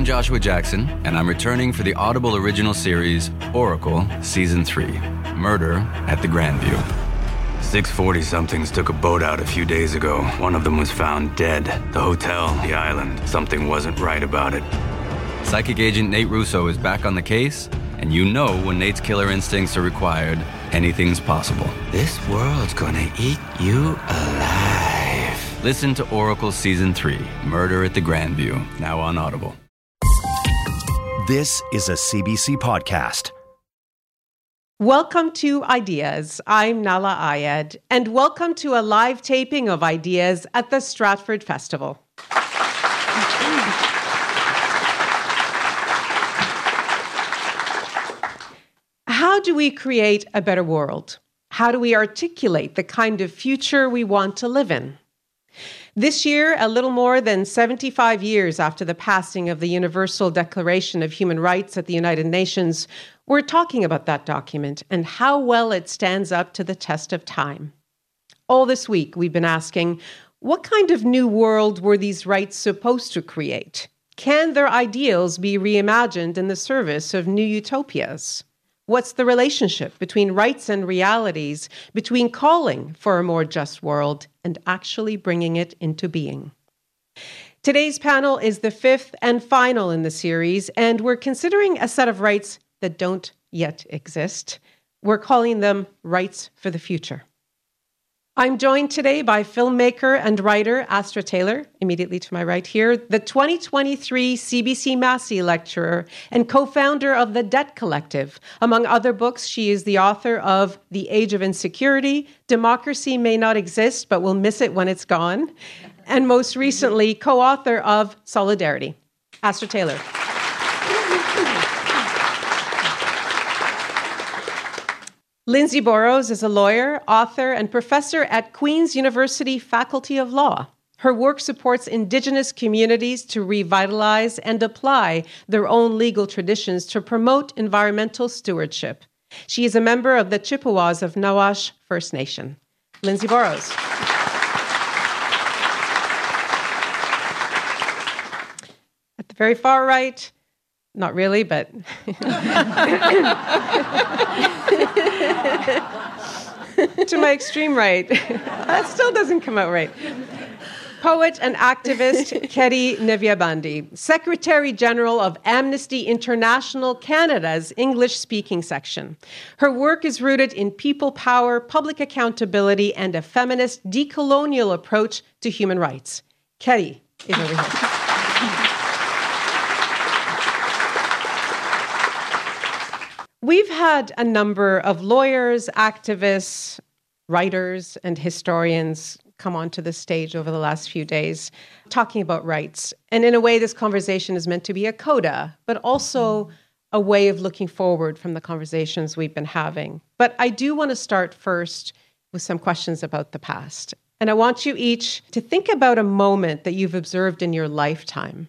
I'm Joshua Jackson, and I'm returning for the Audible original series Oracle Season 3 Murder at the Grandview. 640 somethings took a boat out a few days ago. One of them was found dead. The hotel, the island, something wasn't right about it. Psychic agent Nate Russo is back on the case, and you know when Nate's killer instincts are required, anything's possible. This world's gonna eat you alive. Listen to Oracle Season 3 Murder at the Grandview, now on Audible. This is a CBC podcast. Welcome to Ideas. I'm Nahlah Ayed, and welcome to a live taping of Ideas at the Stratford Festival. How do we create a better world? How do we articulate the kind of future we want to live in? This year, a little more than 75 years after the passing of the Universal Declaration of Human Rights at the United Nations, we're talking about that document and how well it stands up to the test of time. All this week, we've been asking what kind of new world were these rights supposed to create? Can their ideals be reimagined in the service of new utopias? What's the relationship between rights and realities, between calling for a more just world and actually bringing it into being? Today's panel is the fifth and final in the series, and we're considering a set of rights that don't yet exist. We're calling them rights for the future. I'm joined today by filmmaker and writer Astra Taylor, immediately to my right here, the 2023 CBC Massey Lecturer and co founder of The Debt Collective. Among other books, she is the author of The Age of Insecurity, Democracy May Not Exist, but We'll Miss It When It's Gone, and most recently, co author of Solidarity. Astra Taylor. Lindsay Borrows is a lawyer, author, and professor at Queen's University Faculty of Law. Her work supports Indigenous communities to revitalize and apply their own legal traditions to promote environmental stewardship. She is a member of the Chippewas of Nawash First Nation. Lindsay Borrows. At the very far right, not really, but. to my extreme right. that still doesn't come out right. Poet and activist Ketty Nivyabandi, Secretary General of Amnesty International Canada's English speaking section. Her work is rooted in people power, public accountability, and a feminist decolonial approach to human rights. Keri is over here. We've had a number of lawyers, activists, writers, and historians come onto the stage over the last few days talking about rights. And in a way, this conversation is meant to be a coda, but also a way of looking forward from the conversations we've been having. But I do want to start first with some questions about the past. And I want you each to think about a moment that you've observed in your lifetime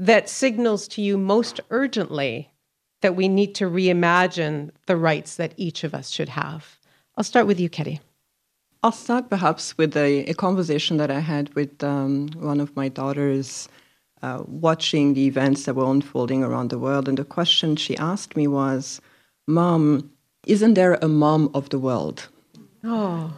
that signals to you most urgently that we need to reimagine the rights that each of us should have. I'll start with you, Ketty. I'll start perhaps with a, a conversation that I had with um, one of my daughters uh, watching the events that were unfolding around the world. And the question she asked me was, Mom, isn't there a mom of the world? Oh.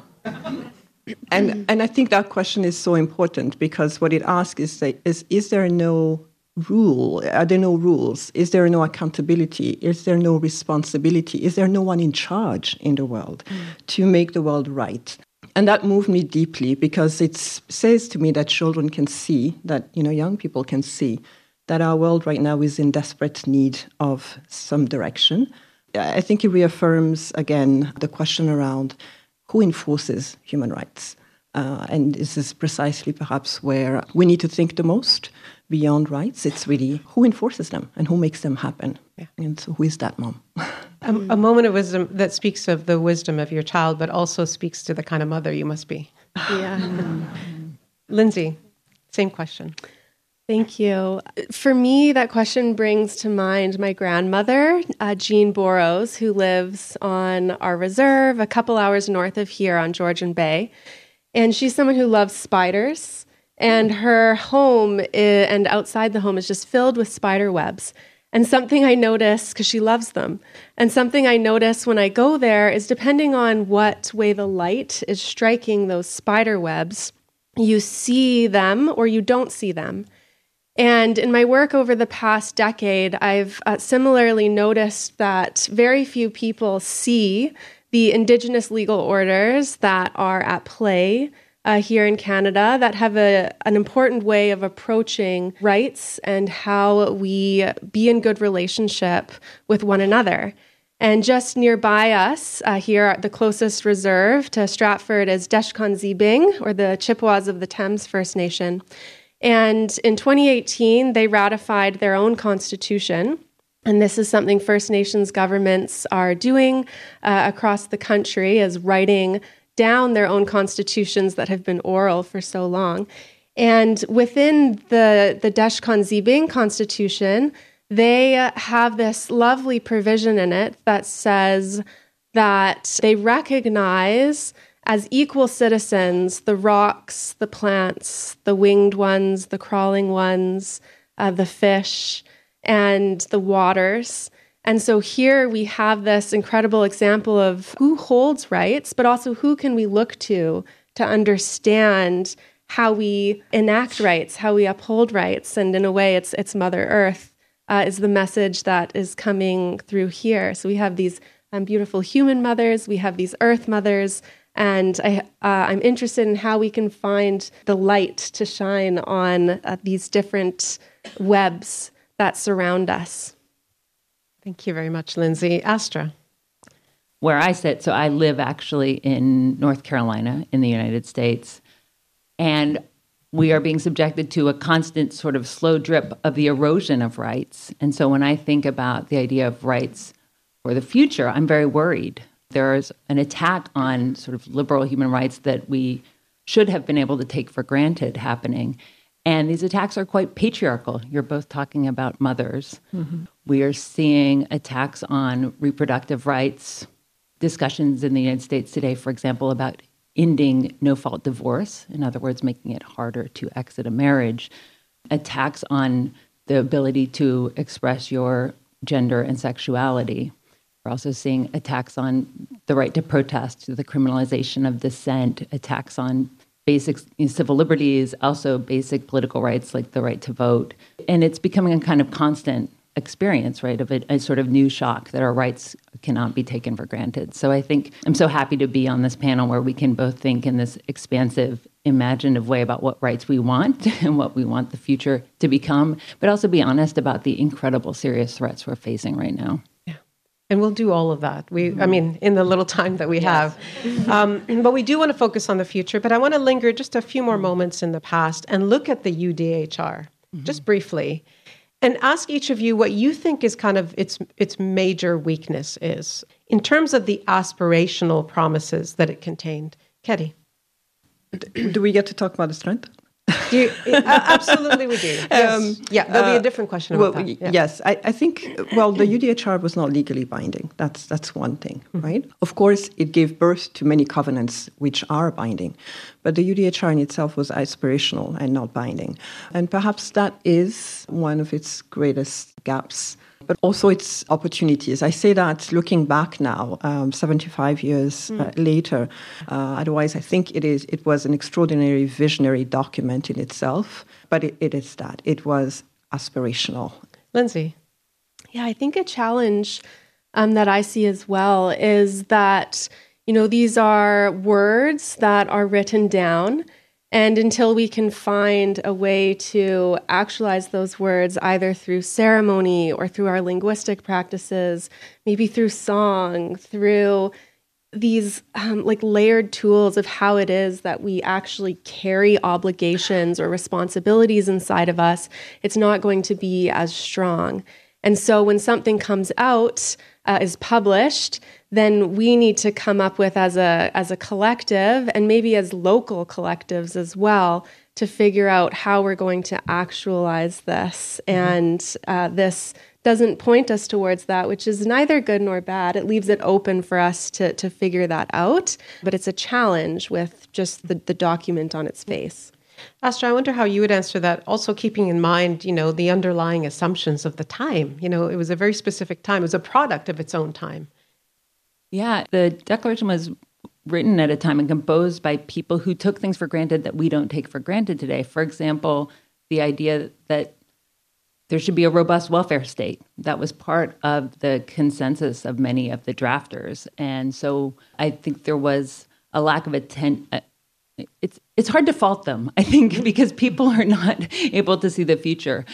and, and I think that question is so important because what it asks is, is, is there no rule? Are there no rules? Is there no accountability? Is there no responsibility? Is there no one in charge in the world mm. to make the world right? And that moved me deeply because it says to me that children can see, that you know, young people can see, that our world right now is in desperate need of some direction. I think it reaffirms again the question around who enforces human rights. Uh, and this is precisely perhaps where we need to think the most beyond rights. It's really who enforces them and who makes them happen. Yeah. And so, who is that mom? a, a, moment of wisdom that speaks of the wisdom of your child, but also speaks to the kind of mother you must be. Yeah. Lindsay, same question. Thank you. For me, that question brings to mind my grandmother, uh, Jean Borrows, who lives on our reserve a couple hours north of here on Georgian Bay. And she's someone who loves spiders And her home i- and outside the home is just filled with spider webs. And something I notice, because she loves them, and something I notice when I go there is depending on what way the light is striking those spider webs, you see them or you don't see them. And in my work over the past decade, I've uh, similarly noticed that very few people see the Indigenous legal orders that are at play uh, here in Canada that have a, an important way of approaching rights and how we be in good relationship with one another. And just nearby us, uh, here, at the closest reserve to Stratford is Deshkan Ziibiing, or the Chippewas of the Thames First Nation. And in 2018, they ratified their own constitution. And this is something First Nations governments are doing uh, across the country, is writing down their own constitutions that have been oral for so long. And within the, the Deshkan Ziibiing constitution, they uh, have this lovely provision in it that says that they recognize as equal citizens the rocks, the plants, the winged ones, the crawling ones, uh, the fish, and the waters. And so here we have this incredible example of who holds rights, but also who can we look to to understand how we enact rights, how we uphold rights. And in a way, it's, it's Mother Earth uh, is the message that is coming through here. So we have these um, beautiful human mothers, we have these earth mothers, and I, uh, I'm interested in how we can find the light to shine on uh, these different webs that surround us. Thank you very much, Lindsay. Astra. Where I sit, so I live actually in North Carolina in the United States. And we are being subjected to a constant sort of slow drip of the erosion of rights. And so when I think about the idea of rights for the future, I'm very worried. There's an attack on sort of liberal human rights that we should have been able to take for granted happening. And these attacks are quite patriarchal. You're both talking about mothers. Mm-hmm. We are seeing attacks on reproductive rights, discussions in the United States today, for example, about ending no fault divorce, in other words, making it harder to exit a marriage, attacks on the ability to express your gender and sexuality. We're also seeing attacks on the right to protest, the criminalization of dissent, attacks on basic civil liberties, also basic political rights like the right to vote. And it's becoming a kind of constant experience, right, of a, a, sort of new shock that our rights cannot be taken for granted. So I think I'm so happy to be on this panel where we can both think in this expansive, imaginative way about what rights we want and what we want the future to become, but also be honest about the incredible serious threats we're facing right now. Yeah. And we'll do all of that. We, I mean, in the little time that we yes. have. Um, but we do want to focus on the future. But I want to linger just a few more moments in the past and look at the UDHR, mm-hmm. just briefly and ask each of you what you think is kind of its its major weakness is in terms of the aspirational promises that it contained. Ketty. Do we get to talk about the strength? You, uh, absolutely, we do. Yes. Um, yeah, there'll be a different question about well, that. Yeah. Yes, I, I, think. Well, the UDHR was not legally binding. That's that's one thing, mm-hmm. right? Of course, it gave birth to many covenants which are binding, but the UDHR in itself was aspirational and not binding, and perhaps that is one of its greatest gaps but also its opportunities. I say that looking back now, um, 75 years mm. uh, later. Uh, otherwise, I think it is. It was an extraordinary visionary document in itself, but it, it is that it was aspirational. Lindsay, yeah, I think a challenge um, that I see as well is that you know these are words that are written down and until we can find a way to actualize those words, either through ceremony or through our linguistic practices, maybe through song, through these um, like layered tools of how it is that we actually carry obligations or responsibilities inside of us, it's not going to be as strong. And so when something comes out, uh, is published, then we need to come up with as a as a collective and maybe as local collectives as well to figure out how we're going to actualize this. Mm-hmm. And uh, this doesn't point us towards that, which is neither good nor bad. It leaves it open for us to to figure that out, but it's a challenge with just the, the document on its face. Astra, I wonder how you would answer that. Also, keeping in mind, you know, the underlying assumptions of the time. You know, it was a very specific time. It was a product of its own time. Yeah, the Declaration was written at a time and composed by people who took things for granted that we don't take for granted today. For example, the idea that there should be a robust welfare state. That was part of the consensus of many of the drafters. And so I think there was a lack of attention. Uh, it's it's hard to fault them, I think, because people are not able to see the future.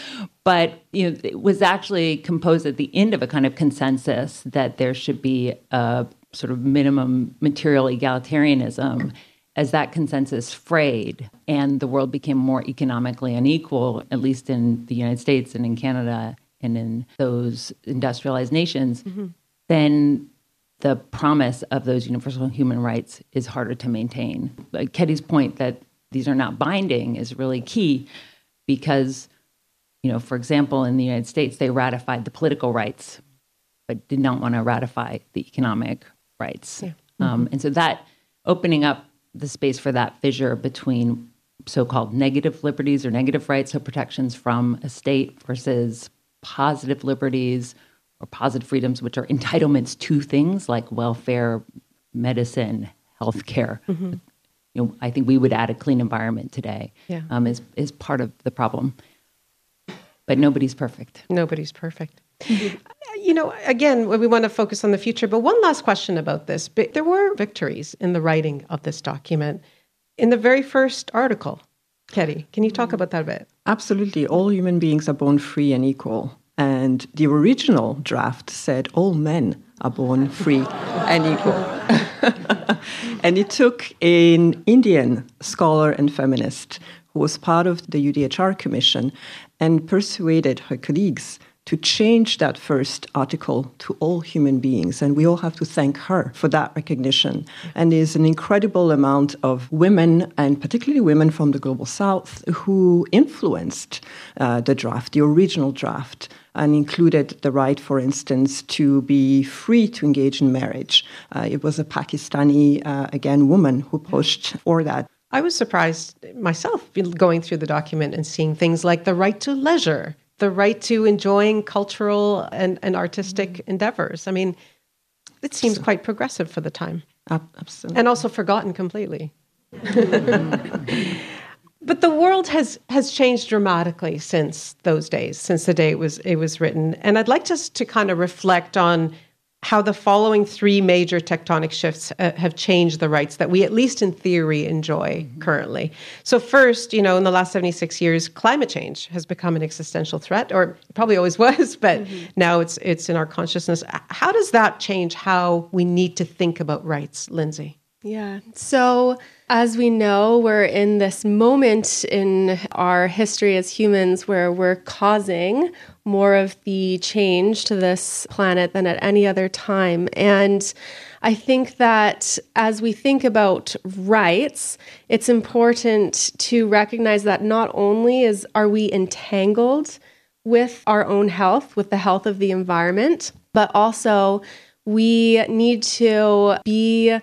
But you know, it was actually composed at the end of a kind of consensus that there should be a sort of minimum material egalitarianism as that consensus frayed and the world became more economically unequal, at least in the United States and in Canada and in those industrialized nations, mm-hmm. then the promise of those universal human rights is harder to maintain. Like Ketty's point that these are not binding is really key because, you know, for example, in the United States, they ratified the political rights, but did not want to ratify the economic rights. Yeah. Um, and so that opening up the space for that fissure between so-called negative liberties or negative rights or protections from a state versus positive liberties or positive freedoms, which are entitlements to things like welfare, medicine, healthcare. Mm-hmm. You know, I think we would add a clean environment today. Yeah. Um, is is part of the problem. But nobody's perfect. Nobody's perfect. You know, again, we want to focus on the future, but one last question about this. There were victories in the writing of this document. In the very first article, Ketty, can you talk about that a bit? Absolutely. All human beings are born free and equal. And the original draft said all men are born free and equal. and it took an Indian scholar and feminist who was part of the UDHR commission and persuaded her colleagues to change that first article to all human beings. And we all have to thank her for that recognition. And there's an incredible amount of women, and particularly women from the global south, who influenced uh, the draft, the original draft. And included the right, for instance, to be free to engage in marriage. Uh, it was a Pakistani, uh, again, woman who pushed for that. I was surprised myself going through the document and seeing things like the right to leisure, the right to enjoying cultural and, and artistic mm-hmm. endeavors. I mean, it seems quite progressive for the time. Absolutely. And also forgotten completely. but the world has has changed dramatically since those days, since the day it was it was written. And I'd like us to kind of reflect on how the following three major tectonic shifts uh, have changed the rights that we, at least in theory, enjoy mm-hmm. currently. So, first, you know, in the last 76 years, climate change has become an existential threat, or probably always was, but mm-hmm. now it's, it's in our consciousness. How does that change how we need to think about rights, Lindsay? Yeah. So, as we know, we're in this moment in our history as humans where we're causing more of the change to this planet than at any other time. And I think that as we think about rights, it's important to recognize that not only is are we entangled with our own health, with the health of the environment, but also we need to be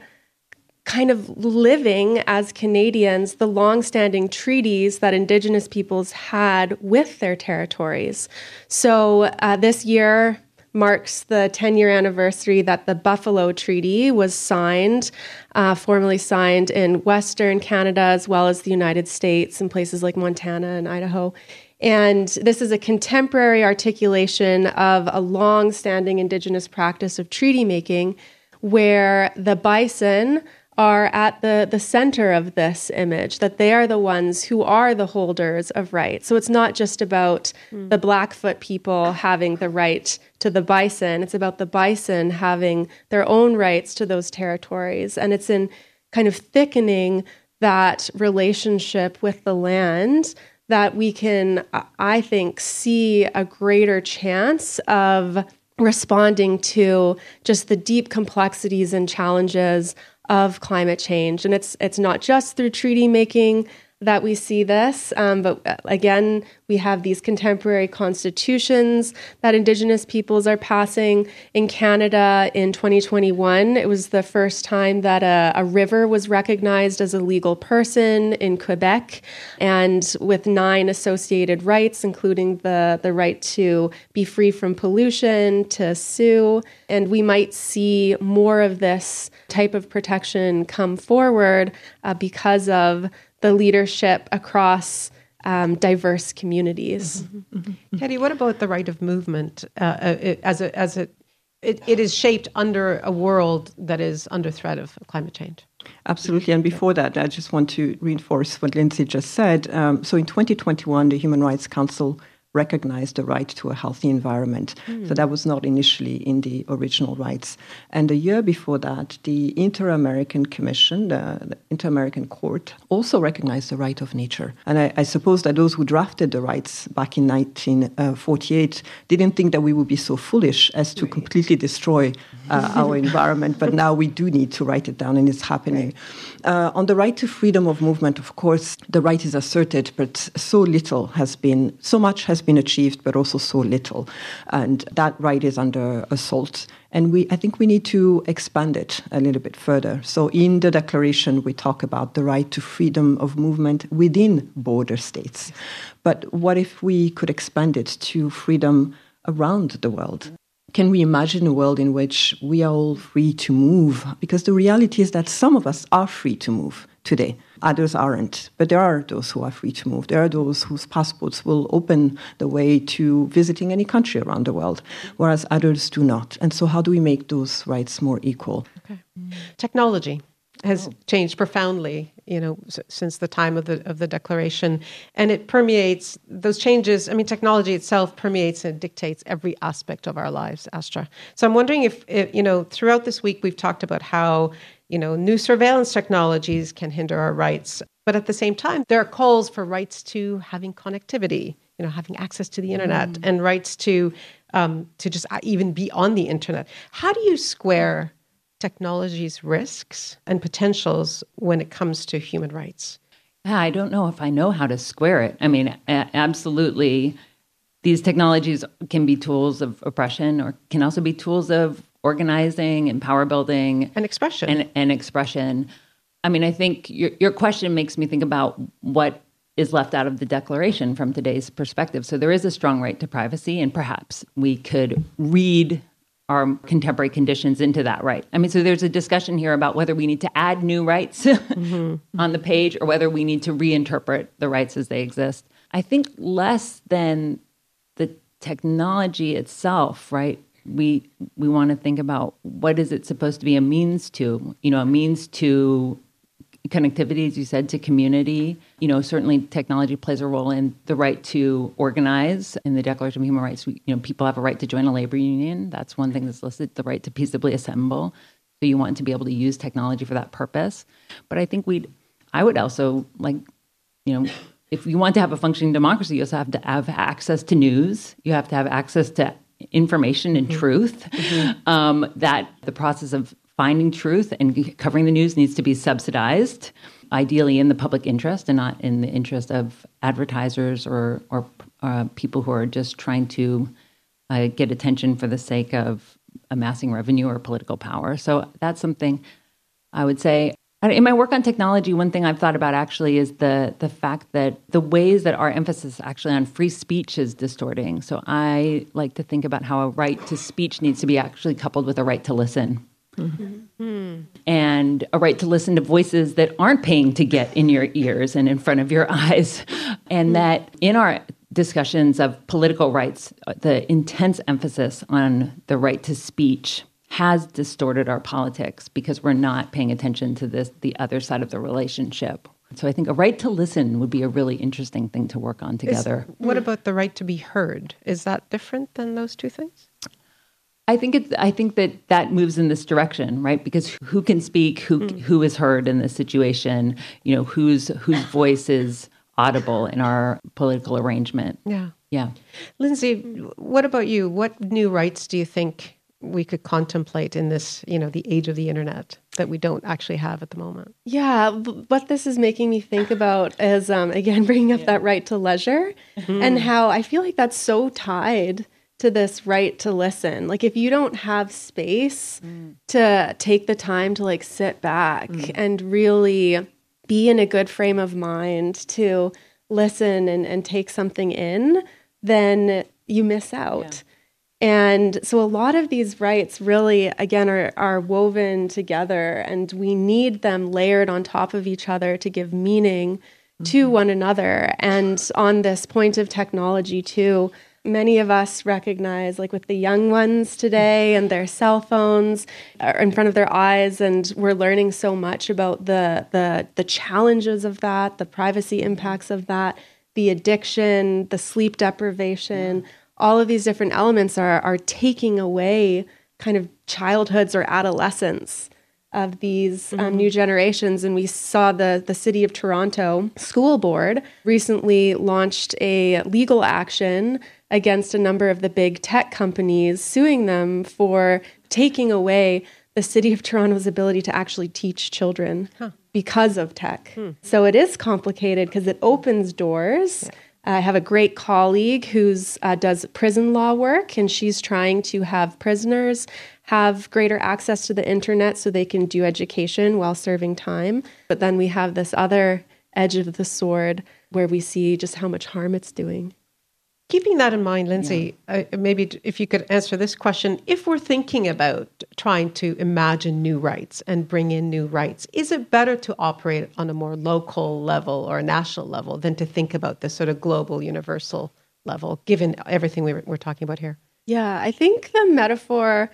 kind of living as Canadians the long-standing treaties that Indigenous peoples had with their territories. So uh, this year marks the 10 year anniversary that the Buffalo Treaty was signed, uh, formally signed in Western Canada as well as the United States and places like Montana and Idaho. And this is a contemporary articulation of a long standing Indigenous practice of treaty making where the bison are at the, the center of this image, that they are the ones who are the holders of rights. So it's not just about mm. the Blackfoot people having the right to the bison, it's about the bison having their own rights to those territories. And it's in kind of thickening that relationship with the land that we can, I think, see a greater chance of responding to just the deep complexities and challenges of climate change. And it's it's not just through treaty making that we see this. Um, but uh, again, we have these contemporary constitutions that Indigenous peoples are passing. In Canada in 2021, it was the first time that a, a river was recognized as a legal person in Quebec, and with nine associated rights, including the, the right to be free from pollution, to sue. And we might see more of this type of protection come forward uh, because of the leadership across um, diverse communities. Mm-hmm. Mm-hmm. Ketty, what about the right of movement uh, uh as a, as a, it, it is shaped under a world that is under threat of climate change? Absolutely. And before that, I just want to reinforce what Lindsay just said. Um, so in 2021, the Human Rights Council recognized the right to a healthy environment. Mm. So that was not initially in the original rights. And a year before that, the Inter American Commission, the, the Inter American Court, also recognized the right of nature. And I, I, suppose that those who drafted the rights back in 1948 didn't think that we would be so foolish as to completely destroy uh, our environment. But now we do need to write it down, and it's happening. Uh, on the right to freedom of movement, of course, the right is asserted, but so little has been, so much has been achieved, but also so little. And that right is under assault. And we, I think we need to expand it a little bit further. So in the declaration, we talk about the right to freedom of movement within border states. But what if we could expand it to freedom around the world? Can we imagine a world in which we are all free to move? Because the reality is that some of us are free to move today. Others aren't. But there are those who are free to move. There are those whose passports will open the way to visiting any country around the world, whereas others do not. And so, how do we make those rights more equal? Okay. Technology has oh. changed profoundly, you know, s- since the time of the of the declaration, and it permeates those changes. I mean, technology itself permeates and dictates every aspect of our lives, Astra. So I'm wondering if, if you know, throughout this week we've talked about how you know, new surveillance technologies can hinder our rights. But at the same time, there are calls for rights to having connectivity, you know, having access to the internet mm. and rights to um, to just uh, even be on the internet. How do you square technology's risks and potentials when it comes to human rights? I don't know if I know how to square it. I mean, absolutely, these technologies can be tools of oppression or can also be tools of organizing and power building and expression and, and expression. I mean, I think your, your question makes me think about what is left out of the declaration from today's perspective. So there is a strong right to privacy, and perhaps we could read our contemporary conditions into that right. I mean, so there's a discussion here about whether we need to add new rights mm-hmm. on the page or whether we need to reinterpret the rights as they exist. I think less than the technology itself, right? we we want to think about what is it supposed to be a means to you know a means to connectivity as you said to community you know certainly technology plays a role in the right to organize in the declaration of human rights we, you know people have a right to join a labor union that's one thing that's listed the right to peaceably assemble so you want to be able to use technology for that purpose but i think we'd i would also like you know if you want to have a functioning democracy you also have to have access to news you have to have access to information and mm-hmm. truth. Mm-hmm. Um, that the process of finding truth and covering the news needs to be subsidized, ideally in the public interest and not in the interest of advertisers or or uh, people who are just trying to uh, get attention for the sake of amassing revenue or political power. So that's something I would say in my work on technology, one thing I've thought about actually is the the fact that the ways that our emphasis actually on free speech is distorting. So I like to think about how a right to speech needs to be actually coupled with a right to listen. Mm-hmm. And a right to listen to voices that aren't paying to get in your ears and in front of your eyes. And that in our discussions of political rights, the intense emphasis on the right to speech has distorted our politics because we're not paying attention to this the other side of the relationship. So I think a right to listen would be a really interesting thing to work on together. Is, what about the right to be heard? Is that different than those two things? I think it's. I think that that moves in this direction, right? Because who can speak, who mm. who is heard in this situation, you know, whose whose voice is audible in our political arrangement. Yeah, yeah. Lindsay, what about you? What new rights do you think we could contemplate in this, you know, the age of the internet that we don't actually have at the moment. Yeah, what this is making me think about is um, again bringing up yeah. that right to leisure mm-hmm. and how I feel like that's so tied to this right to listen. Like if you don't have space mm. to take the time to like sit back mm. and really be in a good frame of mind to listen and, and take something in, then you miss out. Yeah. And so a lot of these rights really, again, are, are woven together and we need them layered on top of each other to give meaning mm-hmm. to one another. And on this point of technology, too, many of us recognize, like with the young ones today and their cell phones in front of their eyes, and we're learning so much about the the the challenges of that, the privacy impacts of that, the addiction, the sleep deprivation. All of these different elements are are taking away kind of childhoods or adolescence of these um, mm-hmm. new generations. And we saw the, the City of Toronto School Board recently launched a legal action against a number of the big tech companies, suing them for taking away the City of Toronto's ability to actually teach children huh. because of tech. Hmm. So it is complicated because it opens doors. Yeah. I have a great colleague who uh, does prison law work, and she's trying to have prisoners have greater access to the internet so they can do education while serving time. But then we have this other edge of the sword where we see just how much harm it's doing. Keeping that in mind, Lindsay, yeah. uh, maybe if you could answer this question if we're thinking about trying to imagine new rights and bring in new rights, is it better to operate on a more local level or a national level than to think about this sort of global, universal level, given everything we we're talking about here? Yeah, I think the metaphor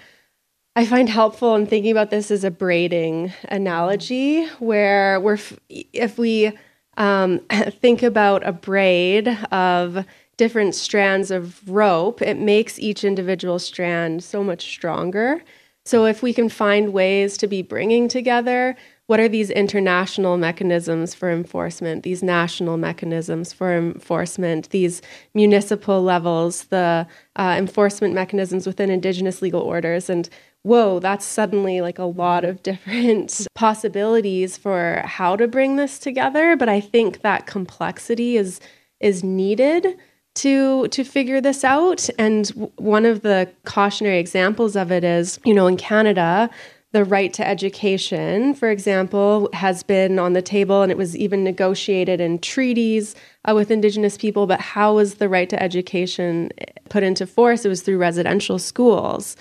I find helpful in thinking about this is a braiding analogy, where we're if we um, think about a braid of different strands of rope, it makes each individual strand so much stronger. So, if we can find ways to be bringing together what are these international mechanisms for enforcement, these national mechanisms for enforcement, these municipal levels, the uh, enforcement mechanisms within Indigenous legal orders, and whoa, that's suddenly like a lot of different possibilities for how to bring this together. But I think that complexity is is needed to to figure this out. And one of the cautionary examples of it is you know in Canada the right to education for example has been on the table and it was even negotiated in treaties uh, with indigenous people. But how was the right to education put into force? It was through residential schools.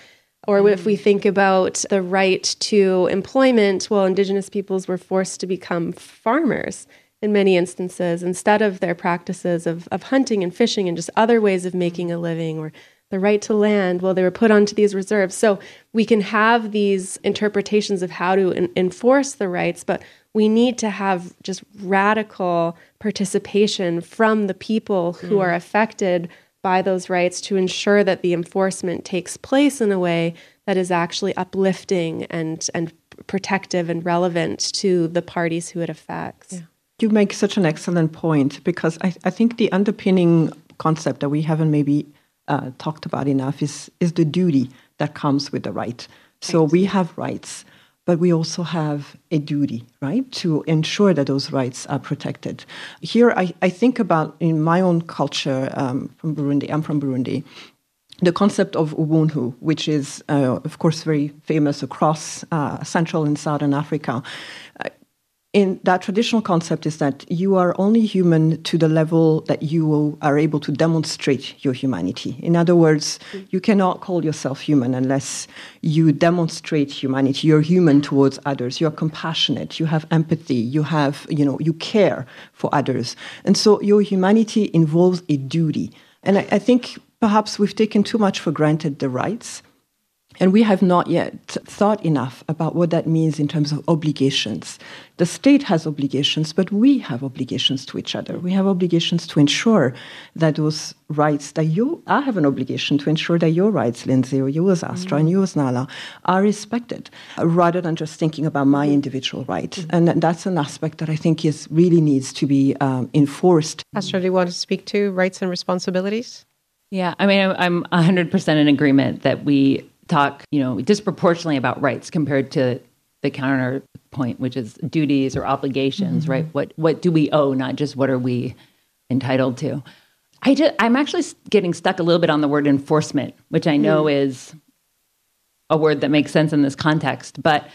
Or mm. if we think about the right to employment well indigenous peoples were forced to become farmers in many instances instead of their practices of, of hunting and fishing and just other ways of making a living or the right to land well they were put onto these reserves so we can have these interpretations of how to in- enforce the rights but we need to have just radical participation from the people who mm. are affected by those rights to ensure that the enforcement takes place in a way that is actually uplifting and and protective and relevant to the parties who it affects. Yeah. You make such an excellent point because I, I think the underpinning concept that we haven't maybe uh, talked about enough is is the duty that comes with the right. So we have rights, but we also have a duty, right, to ensure that those rights are protected. Here, I, I think about in my own culture um, from Burundi. I'm from Burundi. The concept of Ubuntu, which is, uh, of course, very famous across uh, Central and Southern Africa, in that traditional concept is that you are only human to the level that you are able to demonstrate your humanity. In other words, you cannot call yourself human unless you demonstrate humanity. You're human towards others. You're compassionate. You have empathy. You have, you know, you care for others. And so your humanity involves a duty. And I, I think perhaps we've taken too much for granted the rights and we have not yet thought enough about what that means in terms of obligations. The state has obligations, but we have obligations to each other. We have obligations to ensure that those rights that you, I have an obligation to ensure that your rights, Lindsay, or yours, Astra, mm and yours, Nahlah, are respected, uh, rather than just thinking about my individual right. Mm-hmm. And that's an aspect that I think is really needs to be um, enforced. Astra, do you want to speak to rights and responsibilities? Yeah, I mean, I'm 100% in agreement that we talk, you know, disproportionately about rights compared to the counterpoint, which is duties or obligations, mm-hmm. right? What what do we owe, not just what are we entitled to? I just, I'm actually getting stuck a little bit on the word enforcement, which I know mm. is a word that makes sense in this context. But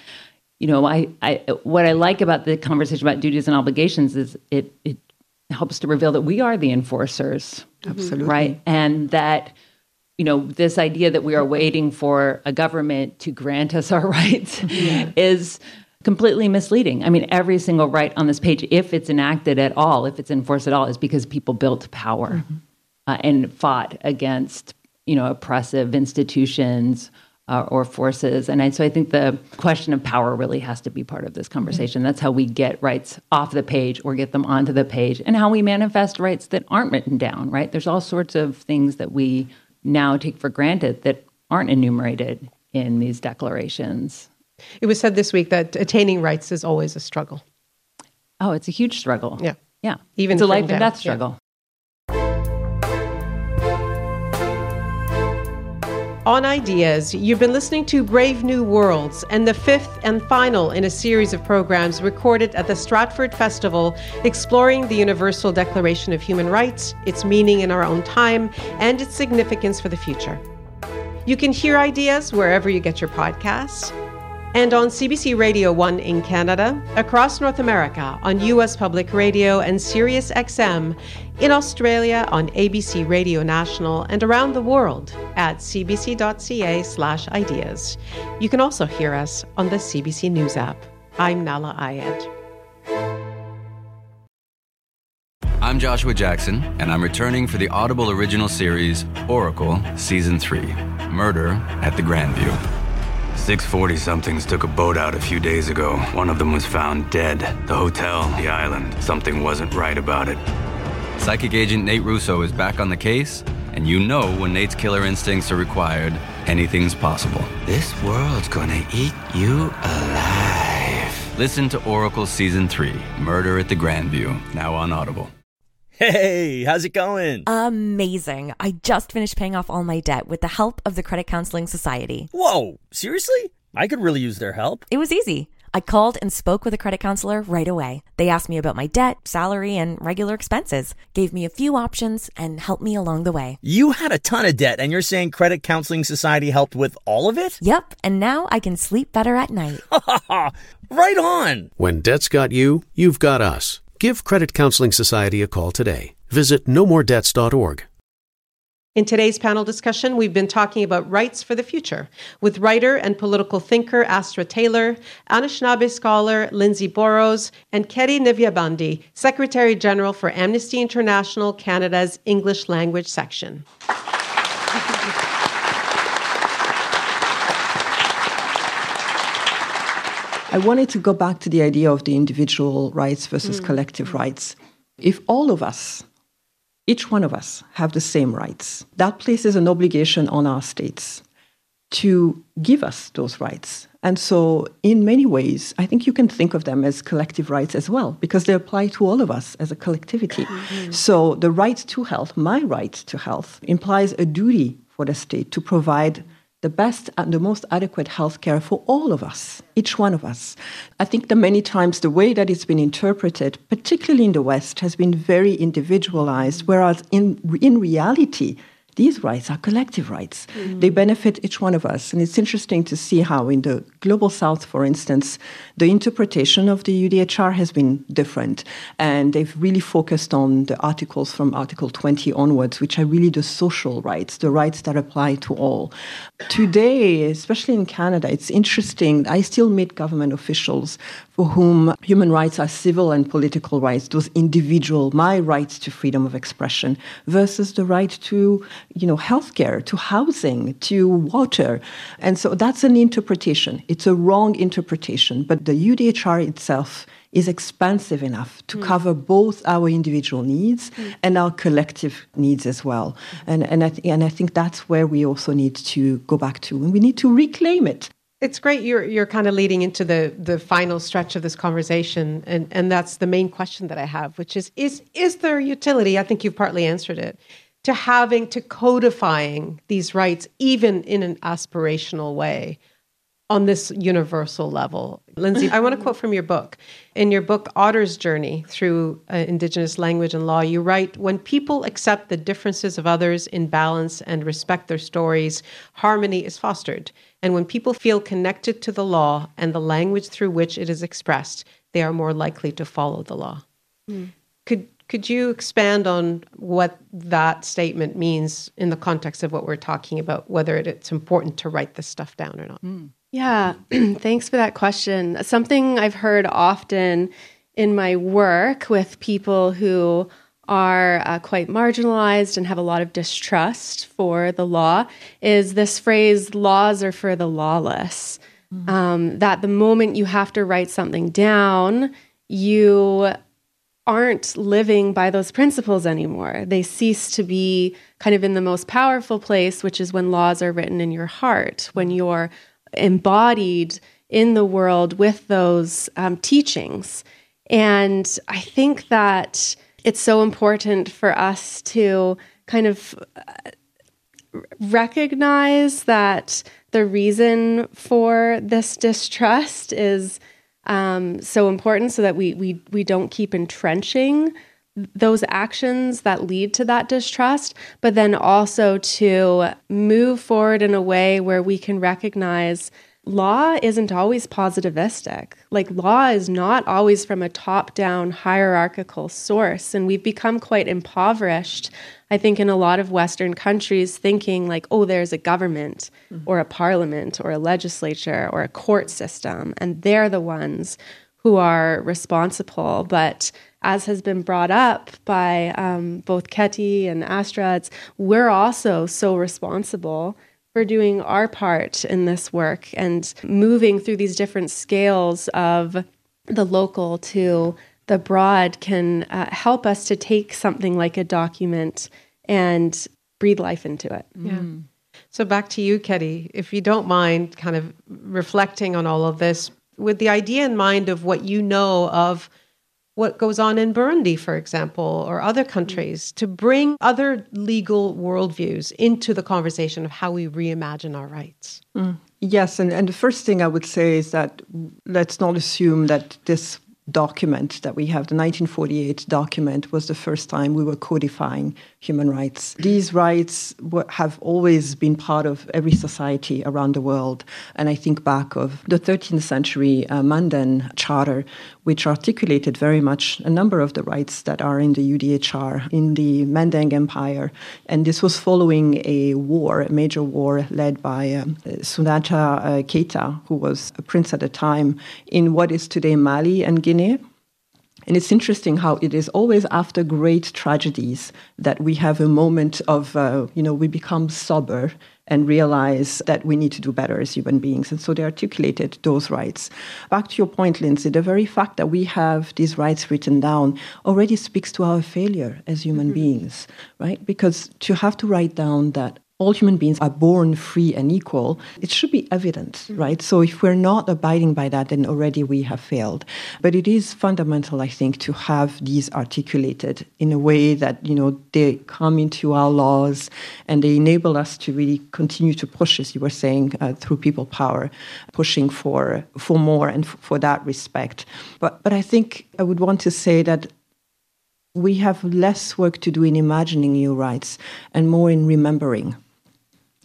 you know, I, I what I like about the conversation about duties and obligations is it it helps to reveal that we are the enforcers, absolutely, right, and that you know this idea that we are waiting for a government to grant us our rights yeah. is completely misleading. I mean, every single right on this page, if it's enacted at all, if it's enforced at all, is because people built power mm-hmm. uh, and fought against, you know, oppressive institutions uh, or forces. And I, so I think the question of power really has to be part of this conversation. That's how we get rights off the page or get them onto the page, and how we manifest rights that aren't written down. Right? There's all sorts of things that we now take for granted that aren't enumerated in these declarations. It was said this week that attaining rights is always a struggle. Oh, it's a huge struggle. Yeah. Yeah. Even it's a life and death struggle. On Ideas, you've been listening to Brave New Worlds and the fifth and final in a series of programs recorded at the Stratford Festival exploring the Universal Declaration of Human Rights, its meaning in our own time, and its significance for the future. You can hear ideas wherever you get your podcasts and on CBC Radio 1 in Canada, across North America on US Public Radio and Sirius XM, in Australia on ABC Radio National, and around the world at cbc.ca/ideas. You can also hear us on the CBC News app. I'm Nahlah Ayed. I'm Joshua Jackson, and I'm returning for the Audible original series Oracle Season 3 Murder at the Grandview. 640 somethings took a boat out a few days ago. One of them was found dead. The hotel, the island, something wasn't right about it. Psychic agent Nate Russo is back on the case, and you know when Nate's killer instincts are required, anything's possible. This world's gonna eat you alive. Listen to Oracle Season 3 Murder at the Grandview, now on Audible. Hey, how's it going? Amazing. I just finished paying off all my debt with the help of the Credit Counseling Society. Whoa, seriously? I could really use their help. It was easy. I called and spoke with a credit counselor right away. They asked me about my debt, salary, and regular expenses, gave me a few options, and helped me along the way. You had a ton of debt, and you're saying Credit Counseling Society helped with all of it? Yep, and now I can sleep better at night. right on! When debt's got you, you've got us. Give Credit Counseling Society a call today. Visit nomoredebts.org. In today's panel discussion, we've been talking about rights for the future with writer and political thinker Astra Taylor, Anishinaabe scholar Lindsay Borrows, and Ketty Nivyabandi, Secretary General for Amnesty International Canada's English language section. I wanted to go back to the idea of the individual rights versus mm. collective rights. If all of us, each one of us, have the same rights, that places an obligation on our states to give us those rights. And so, in many ways, I think you can think of them as collective rights as well, because they apply to all of us as a collectivity. Mm-hmm. So, the right to health, my right to health, implies a duty for the state to provide the best and the most adequate health care for all of us, each one of us. I think that many times the way that it's been interpreted, particularly in the West, has been very individualized, whereas in, in reality, these rights are collective rights. Mm-hmm. They benefit each one of us. And it's interesting to see how, in the global south, for instance, the interpretation of the UDHR has been different. And they've really focused on the articles from Article 20 onwards, which are really the social rights, the rights that apply to all. Today, especially in Canada, it's interesting. I still meet government officials for whom human rights are civil and political rights, those individual, my rights to freedom of expression, versus the right to, you know, healthcare, to housing, to water. And so that's an interpretation. It's a wrong interpretation, but the UDHR itself is expansive enough to mm. cover both our individual needs mm. and our collective needs as well. And, and, I and I think that's where we also need to go back to, and we need to reclaim it. It's great you're you're kind of leading into the the final stretch of this conversation and and that's the main question that I have which is is is there utility I think you've partly answered it to having to codifying these rights even in an aspirational way on this universal level. Lindsay, I want to quote from your book. In your book, Otter's Journey Through uh, Indigenous Language and Law, you write When people accept the differences of others in balance and respect their stories, harmony is fostered. And when people feel connected to the law and the language through which it is expressed, they are more likely to follow the law. Mm. Could could you expand on what that statement means in the context of what we're talking about, whether it's important to write this stuff down or not? Mm. Yeah, thanks for that question. Something I've heard often in my work with people who are uh, quite marginalized and have a lot of distrust for the law is this phrase laws are for the lawless. Mm-hmm. Um, that the moment you have to write something down, you aren't living by those principles anymore. They cease to be kind of in the most powerful place, which is when laws are written in your heart, when you're embodied in the world with those um, teachings. And I think that it's so important for us to kind of uh, recognize that the reason for this distrust is um, so important so that we, we, we don't keep entrenching those actions that lead to that distrust, but then also to move forward in a way where we can recognize law isn't always positivistic. Like, law is not always from a top down hierarchical source. And we've become quite impoverished, I think, in a lot of Western countries, thinking like, oh, there's a government mm-hmm. or a parliament or a legislature or a court system, and they're the ones who are responsible. But as has been brought up by um, both Ketty and Astra, it's, we're also so responsible for doing our part in this work and moving through these different scales of the local to the broad can uh, help us to take something like a document and breathe life into it. Yeah. Mm. So back to you, Ketty, if you don't mind kind of reflecting on all of this with the idea in mind of what you know of what goes on in Burundi, for example, or other countries, to bring other legal worldviews into the conversation of how we reimagine our rights. Mm. Yes, and, and the first thing I would say is that let's not assume that this document that we have, the 1948 document, was the first time we were codifying human rights. These rights have always been part of every society around the world. And I think back of the 13th century uh, Manden Charter, which articulated very much a number of the rights that are in the UDHR in the Manding Empire. And this was following a war, a major war led by um, Soundiata uh, Keita, who was a prince at the time, in what is today Mali and Guinea. And it's interesting how it is always after great tragedies that we have a moment of, uh, you know, we become sober and realize that we need to do better as human beings. And so they articulated those rights. Back to your point, Lindsay, the very fact that we have these rights written down already speaks to our failure as human mm-hmm. beings, right? Because to have to write down that all human beings are born free and equal, it should be evident, mm-hmm. right? So if we're not abiding by that, then already we have failed. But it is fundamental, I think, to have these articulated in a way that, you know, they come into our laws and they enable us to really continue to push, as you were saying, uh, through people power, pushing for, for more and for that respect. But, but I think I would want to say that we have less work to do in imagining new rights and more in remembering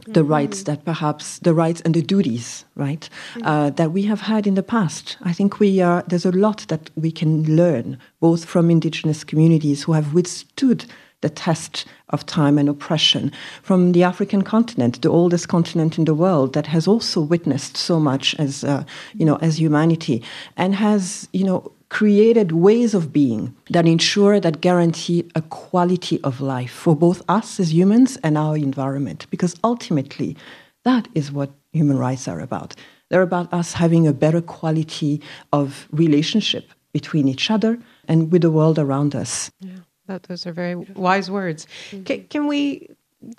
the mm-hmm. rights that perhaps the rights and the duties, right, mm-hmm. uh, that we have had in the past. I think we are there's a lot that we can learn both from indigenous communities who have withstood the test of time and oppression from the African continent, the oldest continent in the world that has also witnessed so much as uh, you know as humanity and has you know created ways of being that ensure that guarantee a quality of life for both us as humans and our environment because ultimately that is what human rights are about they're about us having a better quality of relationship between each other and with the world around us yeah that, those are very wise words mm-hmm. can, can we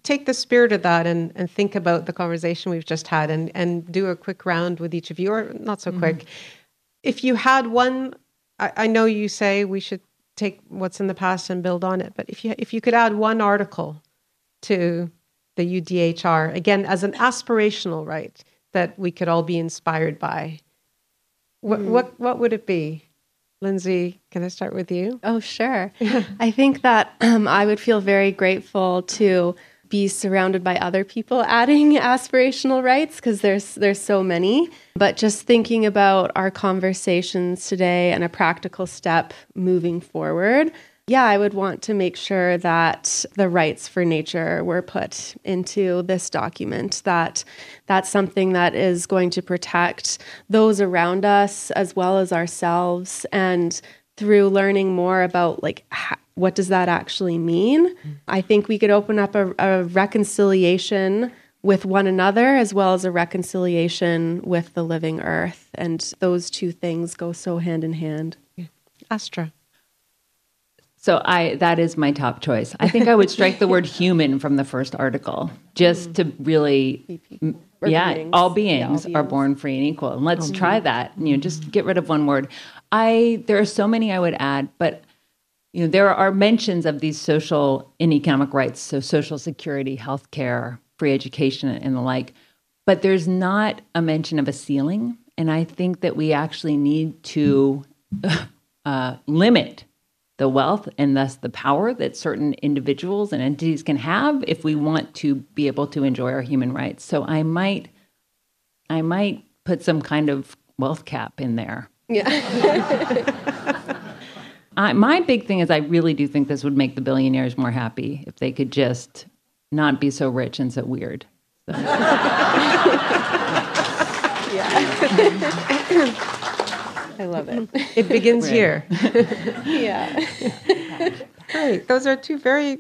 take the spirit of that and, and think about the conversation we've just had and, and do a quick round with each of you or not so mm-hmm. quick if you had one I, I know you say we should take what's in the past and build on it, but if you if you could add one article to the UDHR, again, as an aspirational right that we could all be inspired by, what, Mm. what, what would it be? Lindsay, can I start with you? Oh, sure. I think that um, I would feel very grateful to be surrounded by other people adding aspirational rights because there's there's so many. But just thinking about our conversations today and a practical step moving forward, yeah, I would want to make sure that the rights for nature were put into this document. That that's something that is going to protect those around us as well as ourselves, and through learning more about like what does that actually mean, mm. I think we could open up a, a reconciliation with one another as well as a reconciliation with the living earth, and those two things go so hand in hand. Astra. So I that is my top choice. I think I would strike the word human from the first article just mm. to really m- Or yeah, beings. all Yeah, beings all are beings. born free and equal. And let's try that. You know, just mm-hmm. get rid of one word. I there are so many I would add, but you know, there are mentions of these social and economic rights, so social security, health care, free education, and the like. But there's not a mention of a ceiling. And I think that we actually need to uh, limit the wealth and thus the power that certain individuals and entities can have if we want to be able to enjoy our human rights. So I might I might put some kind of wealth cap in there. Yeah. I, my big thing is I really do think this would make the billionaires more happy if they could just not be so rich and so weird. Yeah. I love it. It begins here. yeah. Right. Those are two very,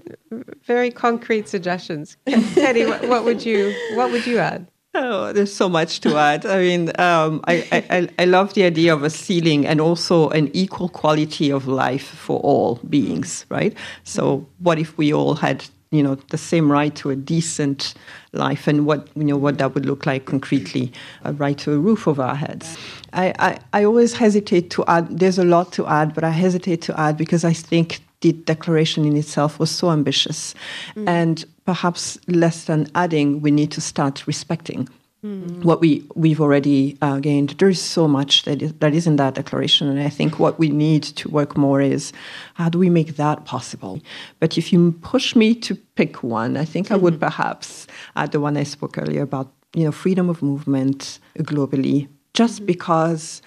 very concrete suggestions. Ketty, what, what would you what would you add? Oh, there's so much to add. I mean, um, I, I, I love the idea of a ceiling and also an equal quality of life for all beings, right? So, what if we all had, you know, the same right to a decent life, and what you know what that would look like concretely, a right to a roof over our heads. I, I, I always hesitate to add. There's a lot to add, but I hesitate to add because I think the declaration in itself was so ambitious, and perhaps less than adding, we need to start respecting. Hmm. What we we've already uh, gained. There is so much that is, that is in that declaration, and I think what we need to work more is how do we make that possible. But if you push me to pick one, I think I would hmm. perhaps add the one I spoke earlier about, you know, freedom of movement globally, just hmm. because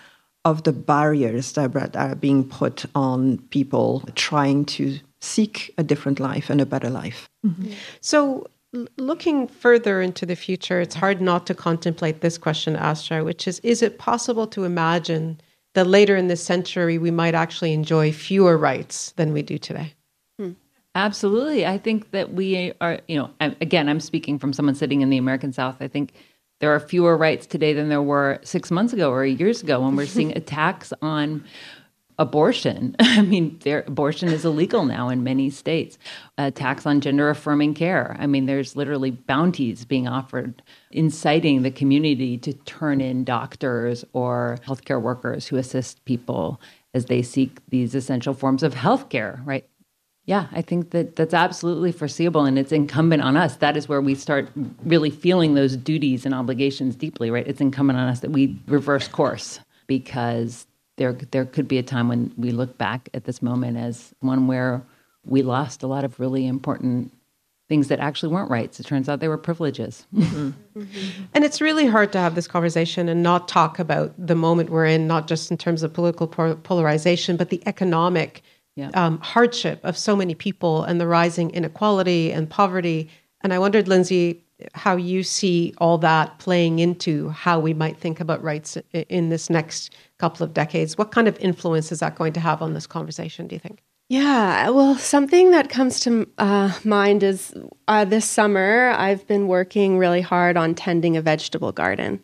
of the barriers that are being put on people trying to seek a different life and a better life. Mm-hmm. So, looking further into the future, it's hard not to contemplate this question, Astra, which is Is it possible to imagine that later in this century we might actually enjoy fewer rights than we do today? Hmm. Absolutely. I think that we are, you know, again, I'm speaking from someone sitting in the American South. I think there are fewer rights today than there were six months ago or years ago when we're seeing attacks on abortion. I mean, abortion is illegal now in many states. Uh, A tax on gender affirming care. I mean, there's literally bounties being offered, inciting the community to turn in doctors or healthcare workers who assist people as they seek these essential forms of healthcare, right? Yeah, I think that that's absolutely foreseeable and it's incumbent on us. That is where we start really feeling those duties and obligations deeply, right? It's incumbent on us that we reverse course because there there could be a time when we look back at this moment as one where we lost a lot of really important things that actually weren't rights. It turns out they were privileges. And it's really hard to have this conversation and not talk about the moment we're in, not just in terms of political polarization, but the economic Yeah. um, hardship of so many people and the rising inequality and poverty. And I wondered, Lindsay, how you see all that playing into how we might think about rights in this next couple of decades. What kind of influence is that going to have on this conversation, do you think? Yeah, well, something that comes to uh, mind is uh, this summer I've been working really hard on tending a vegetable garden.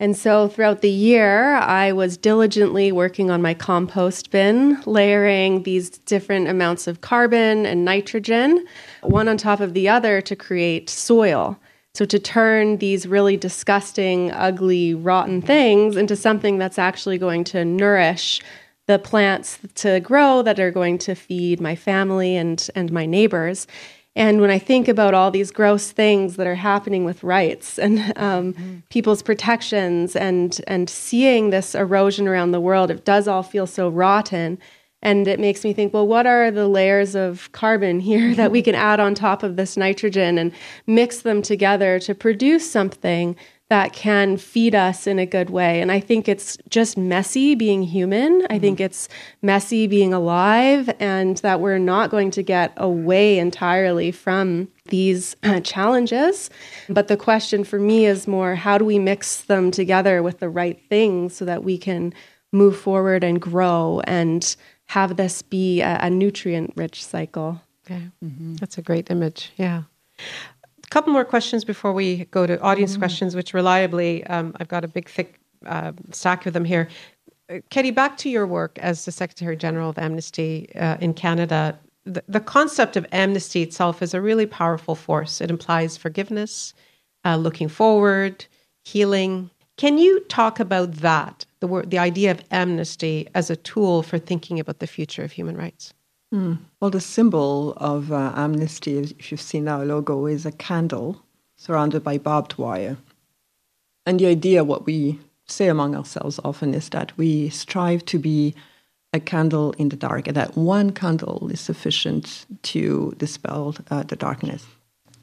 And so throughout the year, I was diligently working on my compost bin, layering these different amounts of carbon and nitrogen, one on top of the other to create soil. So to turn these really disgusting, ugly, rotten things into something that's actually going to nourish the plants to grow that are going to feed my family and and my neighbors. And when I think about all these gross things that are happening with rights and um, mm-hmm. people's protections and and seeing this erosion around the world, it does all feel so rotten. And it makes me think, well, what are the layers of carbon here that we can add on top of this nitrogen and mix them together to produce something that can feed us in a good way. And I think it's just messy being human. I think mm-hmm. it's messy being alive, and that we're not going to get away entirely from these uh, challenges. But the question for me is more how do we mix them together with the right things so that we can move forward and grow and have this be a, a nutrient rich cycle? Okay. Mm-hmm. That's a great image. Yeah. A couple more questions before we go to audience mm-hmm. questions, which reliably, um, I've got a big, thick uh, stack of them here. Uh, Ketty, back to your work as the Secretary General of Amnesty uh, in Canada. The, the, concept of amnesty itself is a really powerful force. It implies forgiveness, uh, looking forward, healing. Can you talk about that, the, word, the idea of amnesty as a tool for thinking about the future of human rights? Mm. Well, the symbol of uh, Amnesty, if you've seen our logo, is a candle surrounded by barbed wire. And the idea, what we say among ourselves often, is that we strive to be a candle in the dark, and that one candle is sufficient to dispel uh, the darkness.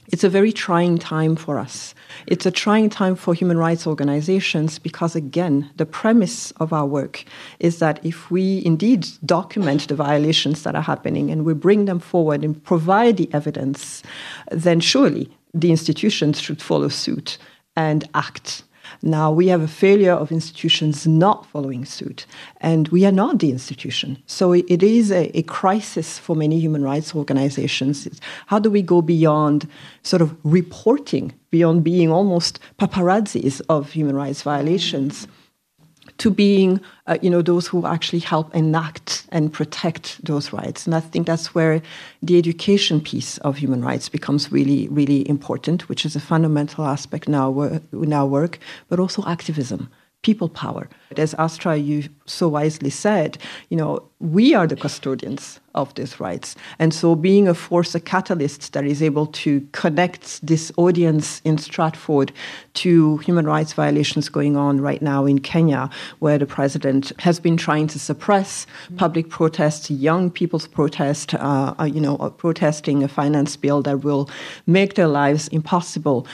It's a very trying time for us. It's a trying time for human rights organizations because, again, the premise of our work is that if we indeed document the violations that are happening and we bring them forward and provide the evidence, then surely the institutions should follow suit and act now we have a failure of institutions not following suit, and we are not the institution. So it is a, a crisis for many human rights organizations. It's how do we go beyond sort of reporting, beyond being almost paparazzis of human rights violations? To being, uh, you know, those who actually help enact and protect those rights. And I think that's where the education piece of human rights becomes really, really important, which is a fundamental aspect now in our work, but also activism people power. As Astra, you so wisely said, you know, we are the custodians of these rights. And so being a force, a catalyst that is able to connect this audience in Stratford to human rights violations going on right now in Kenya, where the president has been trying to suppress public protests, young people's protest, uh, uh you know, uh, protesting a finance bill that will make their lives impossible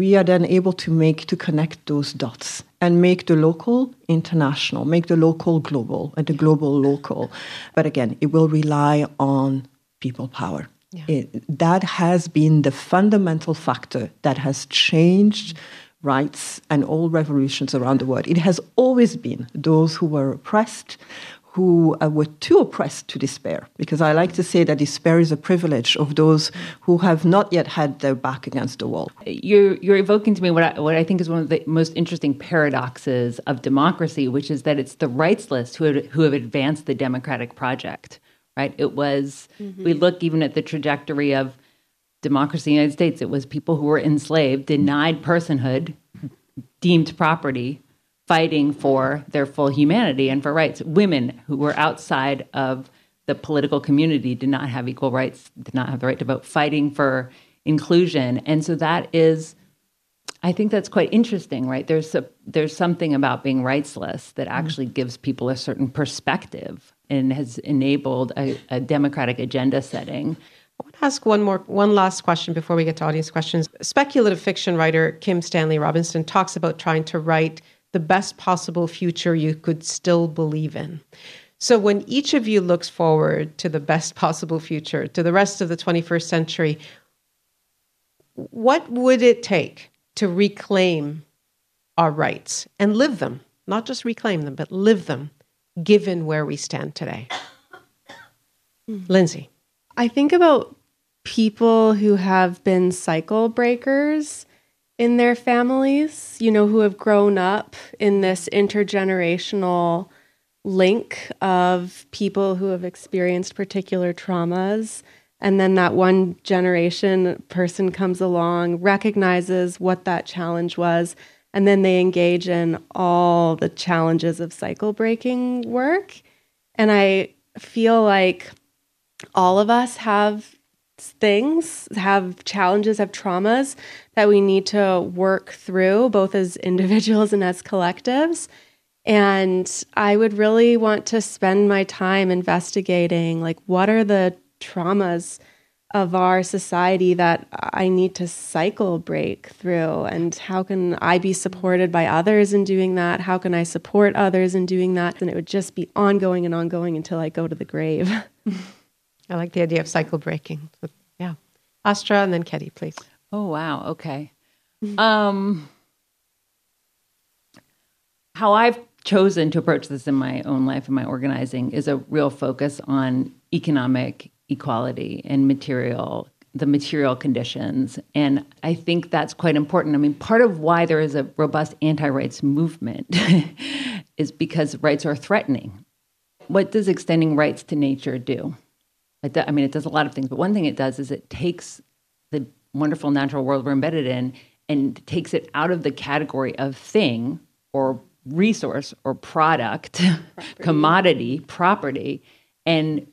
we are then able to make to connect those dots and make the local international, make the local global, and the global local. But again, it will rely on people power. Yeah. It, that has been the fundamental factor that has changed rights and all revolutions around the world. It has always been those who were oppressed, who uh, were too oppressed to despair, because I like to say that despair is a privilege of those who have not yet had their back against the wall. You're, you're evoking to me what I, what I think is one of the most interesting paradoxes of democracy, which is that it's the rightsless who have, who have advanced the democratic project, right? It was, mm-hmm. we look even at the trajectory of democracy in the United States, it was people who were enslaved, denied personhood, deemed property, fighting for their full humanity and for rights. Women who were outside of the political community did not have equal rights, did not have the right to vote, fighting for inclusion. And so that is I think that's quite interesting, right? There's a, there's something about being rightsless that mm-hmm. actually gives people a certain perspective and has enabled a, a democratic agenda setting. I want to ask one more, one last question before we get to audience questions. Speculative fiction writer Kim Stanley Robinson talks about trying to write the best possible future you could still believe in. So, when each of you looks forward to the best possible future, to the rest of the 21st century, what would it take to reclaim our rights and live them? Not just reclaim them, but live them, given where we stand today. Hmm. Lindsay. I think about people who have been cycle breakers in their families, you know, who have grown up in this intergenerational link of people who have experienced particular traumas. And then that one generation person comes along, recognizes what that challenge was, and then they engage in all the challenges of cycle breaking work. And I feel like all of us have things, have challenges, have traumas that we need to work through, both as individuals and as collectives. And I would really want to spend my time investigating like what are the traumas of our society that I need to cycle break through and how can I be supported by others in doing that? How can I support others in doing that? And it would just be ongoing and ongoing until I go to the grave. I like the idea of cycle breaking. Yeah. Astra and then Ketty, please. Oh wow, okay. Um how I've chosen to approach this in my own life and my organizing is a real focus on economic equality and material the material conditions and i think that's quite important i mean part of why there is a robust anti-rights movement is because rights are threatening what does extending rights to nature do do i mean it does a lot of things but one thing it does is it takes the wonderful natural world we're embedded in and takes it out of the category of thing or resource or product property. commodity property and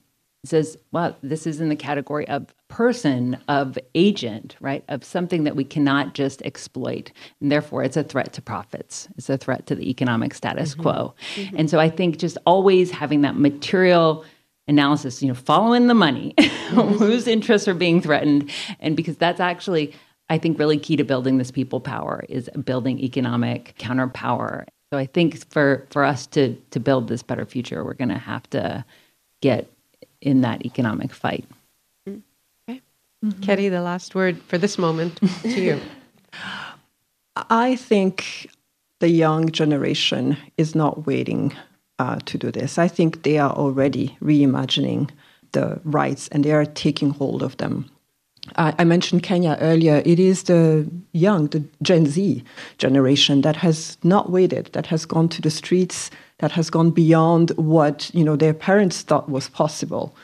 says, well, this is in the category of person, of agent, right? Of something that we cannot just exploit. And therefore, it's a threat to profits, it's a threat to the economic status mm-hmm. quo. Mm-hmm. And so I think just always having that material analysis, you know, following the money, mm-hmm. whose interests are being threatened. And because that's actually, I think, really key to building this people power is building economic counterpower. So I think for, for us to to build this better future, we're going to have to get in that economic fight. Okay. Mm-hmm. Ketty, the last word for this moment to you. I think the young generation is not waiting uh, to do this. I think they are already reimagining the rights and they are taking hold of them. I mentioned Kenya earlier. It is the young, the Gen Z generation that has not waited, that has gone to the streets, that has gone beyond what you know their parents thought was possible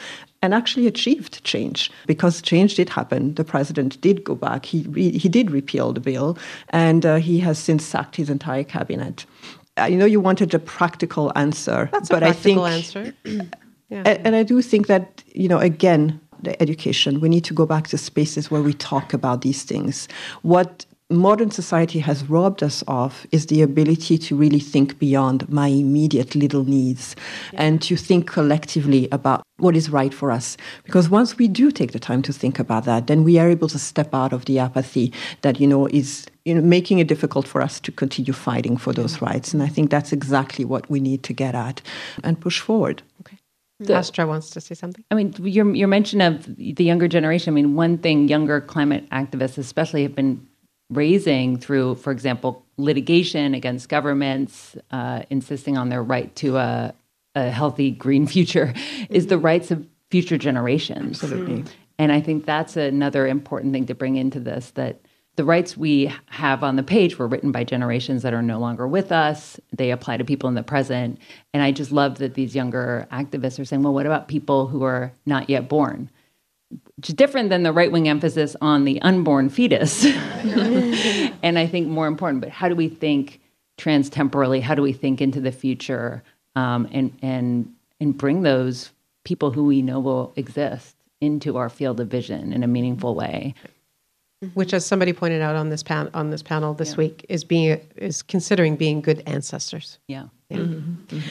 and actually achieved change because change did happen. The president did go back. He he did repeal the bill, and uh, he has since sacked his entire cabinet. You know, you wanted a practical answer, That's but a practical I think, answer. yeah. and, and I do think that you know again the education. We need to go back to spaces where we talk about these things. What modern society has robbed us of is the ability to really think beyond my immediate little needs yeah. and to think collectively about what is right for us. Because once we do take the time to think about that, then we are able to step out of the apathy that, you know, is you know, making it difficult for us to continue fighting for those rights. And I think that's exactly what we need to get at and push forward. Okay. The, Astra wants to say something. I mean, your your mention of the younger generation. I mean, one thing younger climate activists, especially, have been raising through, for example, litigation against governments, uh, insisting on their right to a, a healthy green future, is the rights of future generations. Absolutely. And I think that's another important thing to bring into this that the rights we have on the page were written by generations that are no longer with us. They apply to people in the present. And I just love that these younger activists are saying, well, what about people who are not yet born? Which is different than the right wing emphasis on the unborn fetus. and I think more important, but how do we think transtemporally? How do we think into the future um, and, and, and bring those people who we know will exist into our field of vision in a meaningful way? Mm-hmm. which, as somebody pointed out on this pan- on this panel this yeah. week, is being is considering being good ancestors. Yeah. yeah. Mm-hmm. Mm-hmm.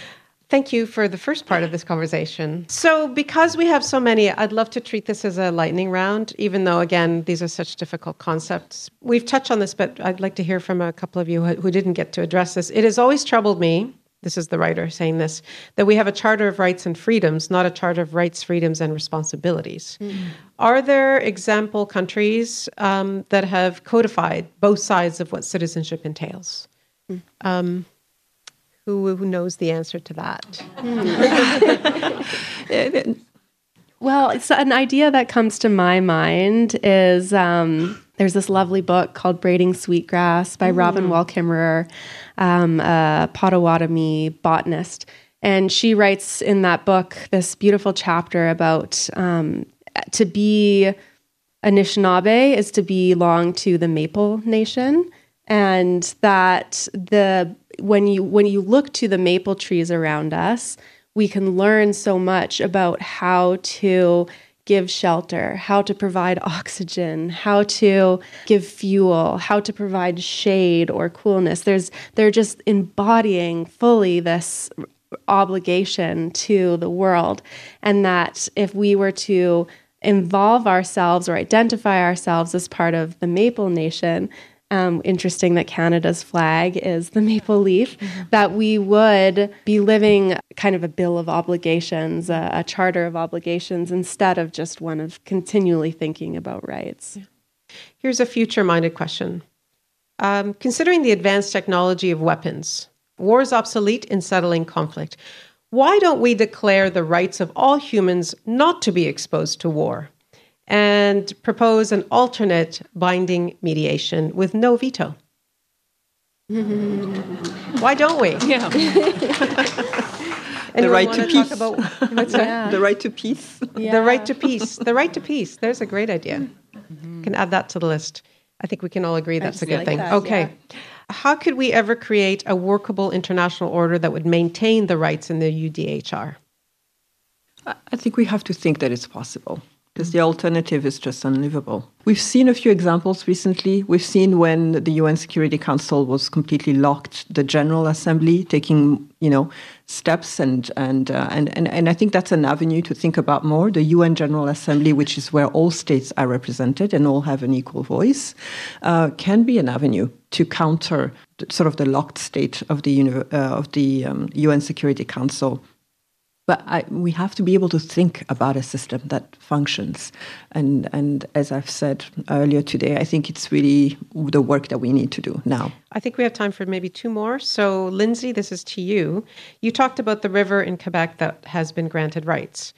Thank you for the first part of this conversation. So, because we have so many, I'd love to treat this as a lightning round, even though, again, these are such difficult concepts. We've touched on this, but I'd like to hear from a couple of you who didn't get to address this. It has always troubled me this is the writer saying this, that we have a charter of rights and freedoms, not a charter of rights, freedoms, and responsibilities. Mm. Are there example countries um, that have codified both sides of what citizenship entails? Mm. Um, who, who knows the answer to that? Mm. well, it's an idea that comes to my mind is um, there's this lovely book called Braiding Sweetgrass by mm. Robin Wall Kimmerer um, a Potawatomi botanist. And she writes in that book this beautiful chapter about um, to be Anishinaabe is to belong to the Maple Nation, and that the when you when you look to the maple trees around us, we can learn so much about how to give shelter, how to provide oxygen, how to give fuel, how to provide shade or coolness. There's they're just embodying fully this obligation to the world and that if we were to involve ourselves or identify ourselves as part of the Maple Nation, um, interesting that Canada's flag is the maple leaf, that we would be living kind of a bill of obligations, a, a charter of obligations, instead of just one of continually thinking about rights. Yeah. Here's a future minded question. Um, considering the advanced technology of weapons, war is obsolete in settling conflict. Why don't we declare the rights of all humans not to be exposed to war? And propose an alternate binding mediation with no veto. Why don't we? Yeah. the right to peace. About, yeah. The right to peace. Yeah. The right to peace. The right to peace. There's a great idea. Mm-hmm. Can add that to the list. I think we can all agree that's a good like thing. That, okay. Yeah. How could we ever create a workable international order that would maintain the rights in the UDHR? I think we have to think that it's possible because the alternative is just unlivable. We've seen a few examples recently. We've seen when the UN Security Council was completely locked, the General Assembly taking, you know, steps and and uh, and, and and I think that's an avenue to think about more. The UN General Assembly, which is where all states are represented and all have an equal voice, uh, can be an avenue to counter sort of the locked state of the uh, of the um, UN Security Council but I, we have to be able to think about a system that functions. And, and as I've said earlier today, I think it's really the work that we need to do now. I think we have time for maybe two more. So, Lindsay, this is to you. You talked about the river in Quebec that has been granted rights.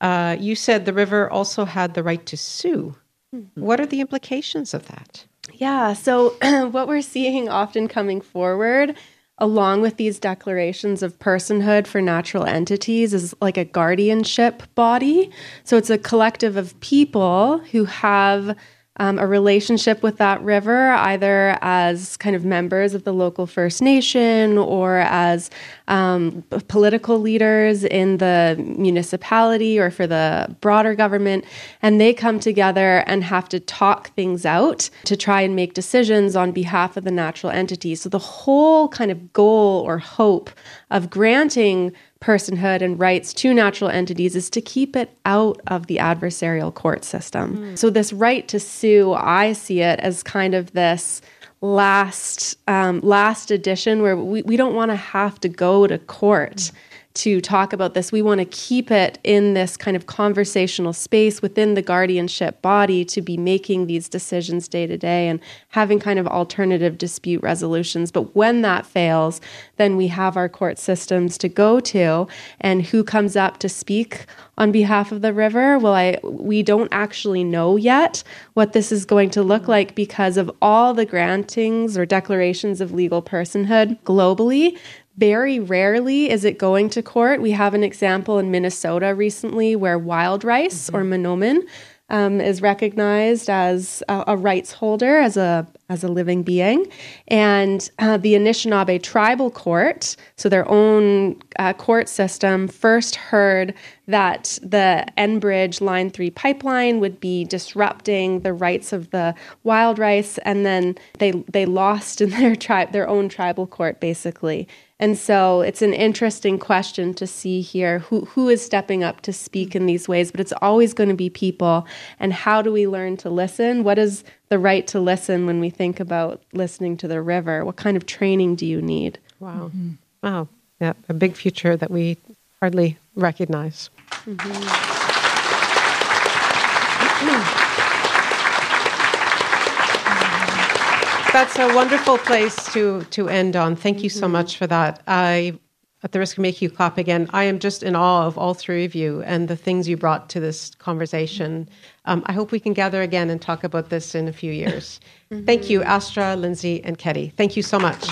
Uh, you said the river also had the right to sue. Mm-hmm. What are the implications of that? Yeah, so what we're seeing often coming forward along with these declarations of personhood for natural entities is like a guardianship body. So it's a collective of people who have um, a relationship with that river, either as kind of members of the local First Nation or as um, political leaders in the municipality or for the broader government. And they come together and have to talk things out to try and make decisions on behalf of the natural entity. So the whole kind of goal or hope of granting personhood and rights to natural entities is to keep it out of the adversarial court system. Mm. So, this right to sue, I see it as kind of this last um, last edition where we, we don't want to have to go to court. Mm to talk about this. We want to keep it in this kind of conversational space within the guardianship body to be making these decisions day to day and having kind of alternative dispute resolutions. But when that fails, then we have our court systems to go to. And who comes up to speak on behalf of the river? Well, I we don't actually know yet what this is going to look like because of all the grantings or declarations of legal personhood globally very rarely is it going to court. We have an example in Minnesota recently where wild rice mm-hmm. or Manoomin um, is recognized as a, a, rights holder, as a as a living being, and uh, the Anishinaabe Tribal Court, so their own uh, court system, first heard that the Enbridge Line Three pipeline would be disrupting the rights of the wild rice, and then they they lost in their tribe their own tribal court basically. And so it's an interesting question to see here who, who is stepping up to speak in these ways, but it's always going to be people. And how do we learn to listen? What is the right to listen when we think about listening to the river? What kind of training do you need? Wow. Mm-hmm. Wow. Yeah, a big future that we hardly recognize. Mm-hmm. That's a wonderful place to to end on. Thank you so mm-hmm. much for that. I at the risk of making you clap again, I am just in awe of all three of you and the things you brought to this conversation. Um, I hope we can gather again and talk about this in a few years. mm-hmm. Thank you, Astra, Lindsay, and Ketty. Thank you so much.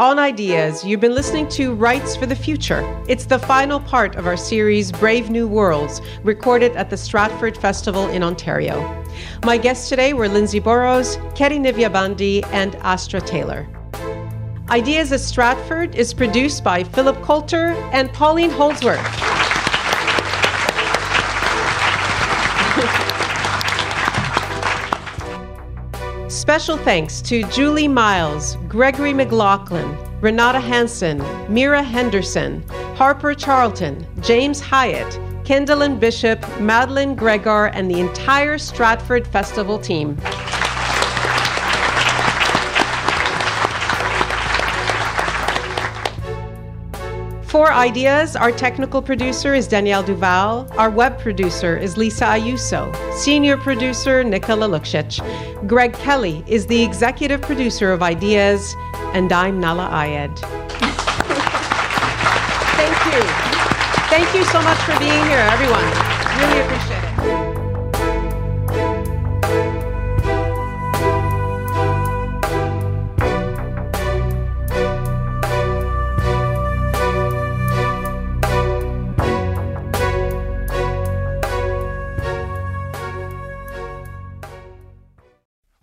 On Ideas, you've been listening to Rights for the Future. It's the final part of our series, Brave New Worlds, recorded at the Stratford Festival in Ontario. My guests today were Lindsay Borrows, Ketty Nivyabandi, and Astra Taylor. Ideas at Stratford is produced by Philip Coulter and Pauline Holdsworth. Special thanks to Julie Miles, Gregory McLaughlin, Renata Hansen, Mira Henderson, Harper Charlton, James Hyatt, Kendallin Bishop, Madeline Gregor, and the entire Stratford Festival team. For Ideas, our technical producer is Danielle Duval. Our web producer is Lisa Ayuso. Senior producer Nicola Luksic. Greg Kelly is the executive producer of Ideas, and I'm Nahlah Ayed. Thank you. Thank you so much for being here, everyone. Really appreciate it.